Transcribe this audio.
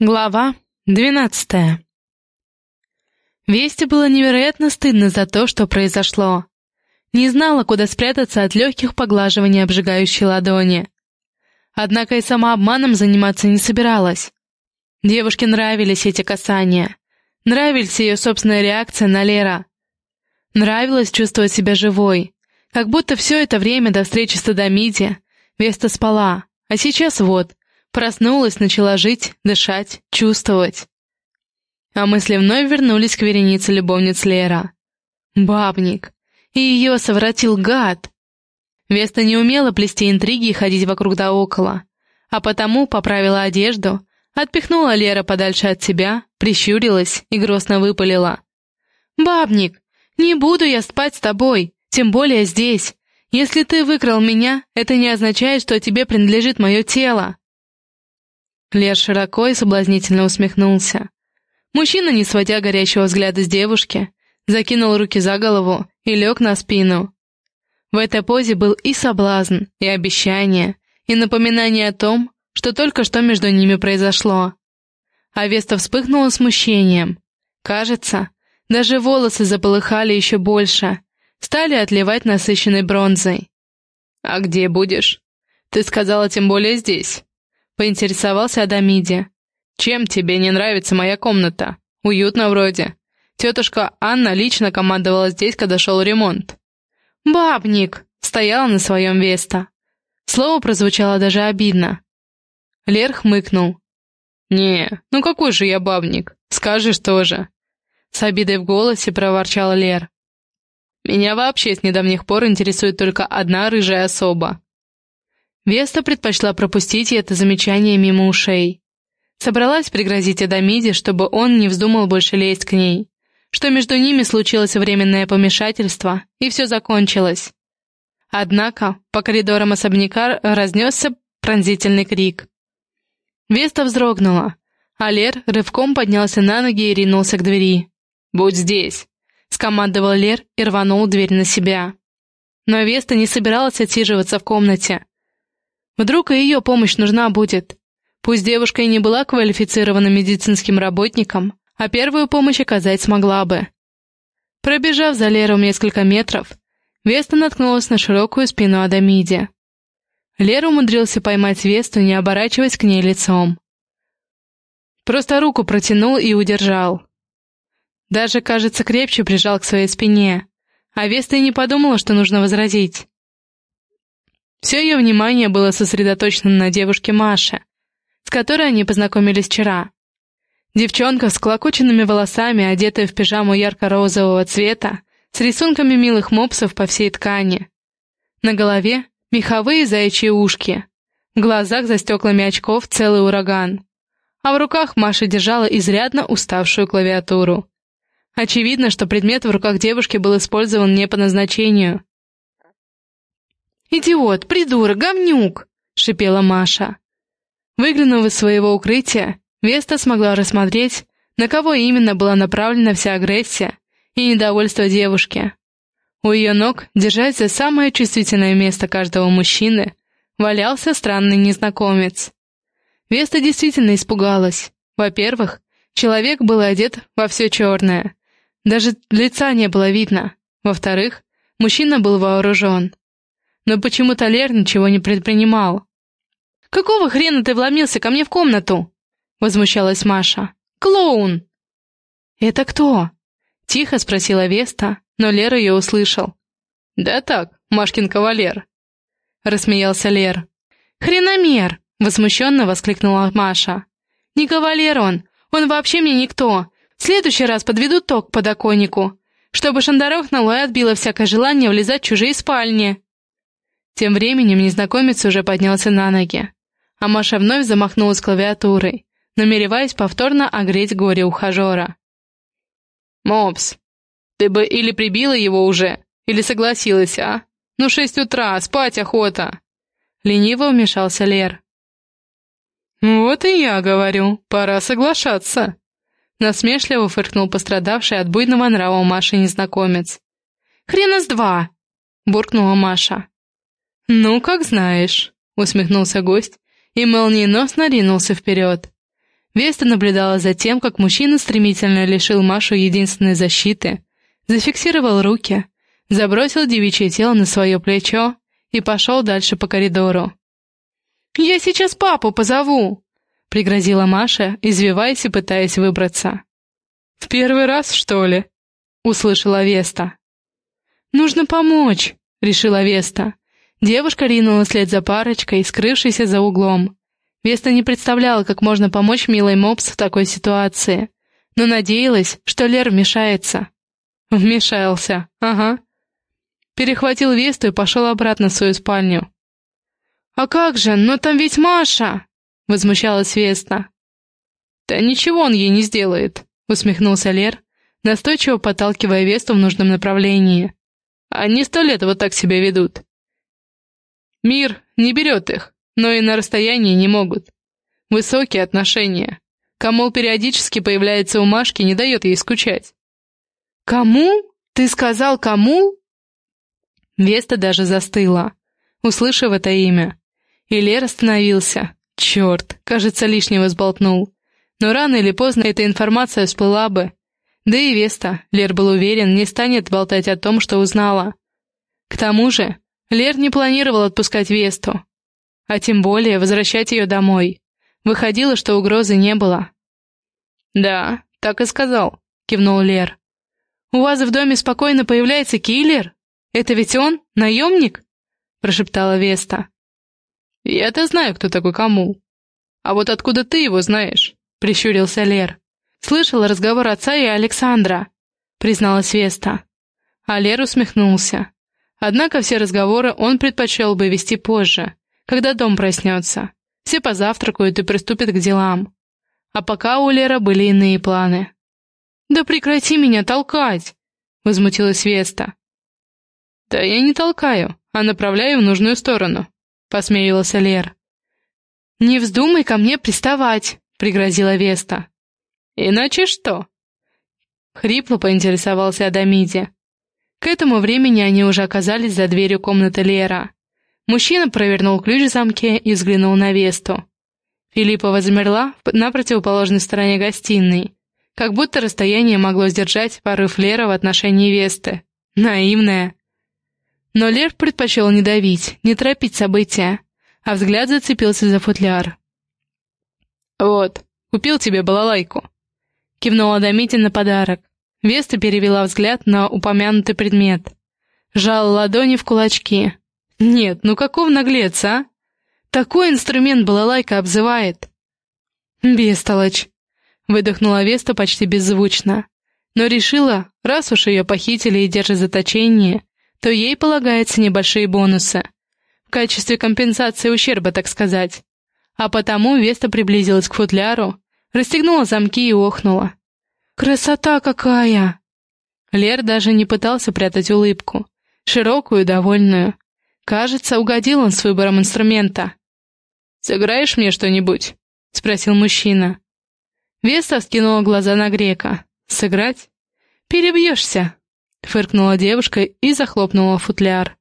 Глава двенадцатая Вести было невероятно стыдно за то, что произошло. Не знала, куда спрятаться от легких поглаживаний обжигающей ладони. Однако и самообманом заниматься не собиралась. Девушке нравились эти касания. Нравилась ее собственная реакция на Лера. Нравилось чувствовать себя живой. Как будто все это время до встречи с Адамиди Веста спала, а сейчас вот — Проснулась, начала жить, дышать, чувствовать. А мысли вновь вернулись к веренице любовниц Лера. Бабник. И ее совратил гад. Веста не умела плести интриги и ходить вокруг да около, а потому поправила одежду, отпихнула Лера подальше от себя, прищурилась и грозно выпалила. «Бабник, не буду я спать с тобой, тем более здесь. Если ты выкрал меня, это не означает, что тебе принадлежит мое тело». Лер широко и соблазнительно усмехнулся. Мужчина, не сводя горящего взгляда с девушки, закинул руки за голову и лег на спину. В этой позе был и соблазн, и обещание, и напоминание о том, что только что между ними произошло. А Веста вспыхнула смущением. Кажется, даже волосы заполыхали еще больше, стали отливать насыщенной бронзой. «А где будешь? Ты сказала, тем более здесь». — поинтересовался Адамиди. «Чем тебе не нравится моя комната? Уютно вроде. Тетушка Анна лично командовала здесь, когда шел ремонт». «Бабник!» — стояла на своем Веста. Слово прозвучало даже обидно. Лер хмыкнул. «Не, ну какой же я бабник? Скажешь тоже». С обидой в голосе проворчал Лер. «Меня вообще с недавних пор интересует только одна рыжая особа. Веста предпочла пропустить это замечание мимо ушей. Собралась пригрозить Адамиде, чтобы он не вздумал больше лезть к ней, что между ними случилось временное помешательство, и все закончилось. Однако по коридорам особняка разнесся пронзительный крик. Веста вздрогнула, а Лер рывком поднялся на ноги и ринулся к двери. «Будь здесь!» — скомандовал Лер и рванул дверь на себя. Но Веста не собиралась отсиживаться в комнате. Вдруг и ее помощь нужна будет. Пусть девушка и не была квалифицированным медицинским работником, а первую помощь оказать смогла бы. Пробежав за Лером несколько метров, Веста наткнулась на широкую спину Адамиди. Лера умудрился поймать Весту, не оборачиваясь к ней лицом. Просто руку протянул и удержал. Даже, кажется, крепче прижал к своей спине, а Веста и не подумала, что нужно возразить. Все ее внимание было сосредоточено на девушке Маше, с которой они познакомились вчера. Девчонка с клокоченными волосами, одетая в пижаму ярко-розового цвета, с рисунками милых мопсов по всей ткани. На голове меховые заячьи ушки, в глазах за стеклами очков целый ураган. А в руках Маша держала изрядно уставшую клавиатуру. Очевидно, что предмет в руках девушки был использован не по назначению. «Идиот, придурок, говнюк!» — шипела Маша. Выглянув из своего укрытия, Веста смогла рассмотреть, на кого именно была направлена вся агрессия и недовольство девушки. У ее ног, держась за самое чувствительное место каждого мужчины, валялся странный незнакомец. Веста действительно испугалась. Во-первых, человек был одет во все черное. Даже лица не было видно. Во-вторых, мужчина был вооружен но почему-то Лер ничего не предпринимал. «Какого хрена ты вломился ко мне в комнату?» — возмущалась Маша. «Клоун!» «Это кто?» — тихо спросила Веста, но Лер ее услышал. «Да так, Машкин кавалер», — рассмеялся Лер. «Хреномер!» — возмущенно воскликнула Маша. «Не кавалер он, он вообще мне никто. В следующий раз подведу ток к подоконнику, чтобы шандарохнуло и отбило всякое желание влезать в чужие спальни». Тем временем незнакомец уже поднялся на ноги, а Маша вновь замахнулась клавиатурой, намереваясь повторно огреть горе ухажера. «Мопс, ты бы или прибила его уже, или согласилась, а? Ну шесть утра, спать охота!» Лениво вмешался Лер. «Вот и я говорю, пора соглашаться!» Насмешливо фыркнул пострадавший от буйного нрава Маши незнакомец. «Хрена с два!» — буркнула Маша. «Ну, как знаешь», — усмехнулся гость и молниеносно ринулся вперед. Веста наблюдала за тем, как мужчина стремительно лишил Машу единственной защиты, зафиксировал руки, забросил девичье тело на свое плечо и пошел дальше по коридору. «Я сейчас папу позову!» — пригрозила Маша, извиваясь и пытаясь выбраться. «В первый раз, что ли?» — услышала Веста. «Нужно помочь», — решила Веста. Девушка ринула вслед за парочкой, скрывшейся за углом. Веста не представляла, как можно помочь милой Мопс в такой ситуации, но надеялась, что Лер вмешается. Вмешался, ага. Перехватил Весту и пошел обратно в свою спальню. «А как же, но там ведь Маша!» — возмущалась Веста. «Да ничего он ей не сделает», — усмехнулся Лер, настойчиво подталкивая Весту в нужном направлении. «Они сто лет вот так себя ведут. Мир не берет их, но и на расстоянии не могут. Высокие отношения. Камол периодически появляется у Машки, не дает ей скучать. «Кому? Ты сказал кому?» Веста даже застыла, услышав это имя. И Лер остановился. Черт, кажется, лишнего сболтнул. Но рано или поздно эта информация всплыла бы. Да и Веста, Лер был уверен, не станет болтать о том, что узнала. К тому же, Лер не планировал отпускать Весту а тем более возвращать ее домой. Выходило, что угрозы не было. «Да, так и сказал», — кивнул Лер. «У вас в доме спокойно появляется киллер? Это ведь он, наемник?» — прошептала Веста. «Я-то знаю, кто такой кому. А вот откуда ты его знаешь?» — прищурился Лер. «Слышала разговор отца и Александра», — призналась Веста. А Лер усмехнулся. Однако все разговоры он предпочел бы вести позже, когда дом проснется. Все позавтракают и приступят к делам. А пока у Лера были иные планы. «Да прекрати меня толкать!» — возмутилась Веста. «Да я не толкаю, а направляю в нужную сторону», — посмеялся Лер. «Не вздумай ко мне приставать», — пригрозила Веста. «Иначе что?» Хрипло поинтересовался Адамиди. К этому времени они уже оказались за дверью комнаты Лера. Мужчина провернул ключ в замке и взглянул на Весту. Филиппова замерла на противоположной стороне гостиной, как будто расстояние могло сдержать порыв Лера в отношении Весты. Наивная. Но Лер предпочел не давить, не торопить события, а взгляд зацепился за футляр. «Вот, купил тебе балалайку», — кивнула Домитин на подарок. Веста перевела взгляд на упомянутый предмет. Жала ладони в кулачки. Нет, ну каков наглец, а? Такой инструмент балалайка обзывает. Бестолочь. Выдохнула Веста почти беззвучно. Но решила, раз уж ее похитили и держат заточение, то ей полагается небольшие бонусы. В качестве компенсации ущерба, так сказать. А потому Веста приблизилась к футляру, расстегнула замки и охнула. «Красота какая!» Лер даже не пытался прятать улыбку, широкую довольную. Кажется, угодил он с выбором инструмента. «Сыграешь мне что-нибудь?» — спросил мужчина. Веста скинула глаза на грека. «Сыграть?» «Перебьешься!» — фыркнула девушка и захлопнула футляр.